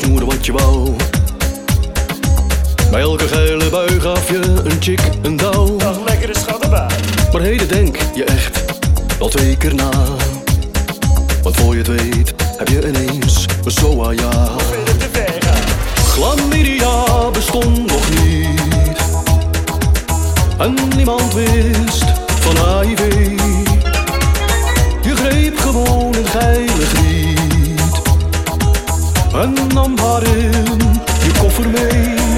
snoeren wat je wou. Bij elke geile bui gaf je een chick een douw. Dat lekkere schattenbaan. Maar heden denk je echt al twee keer na. Want voor je het weet heb je ineens een soja. Chlamydia bestond nog niet. En niemand wist van HIV. Je greep gewoon een geile niet kan daarin je koffer mee.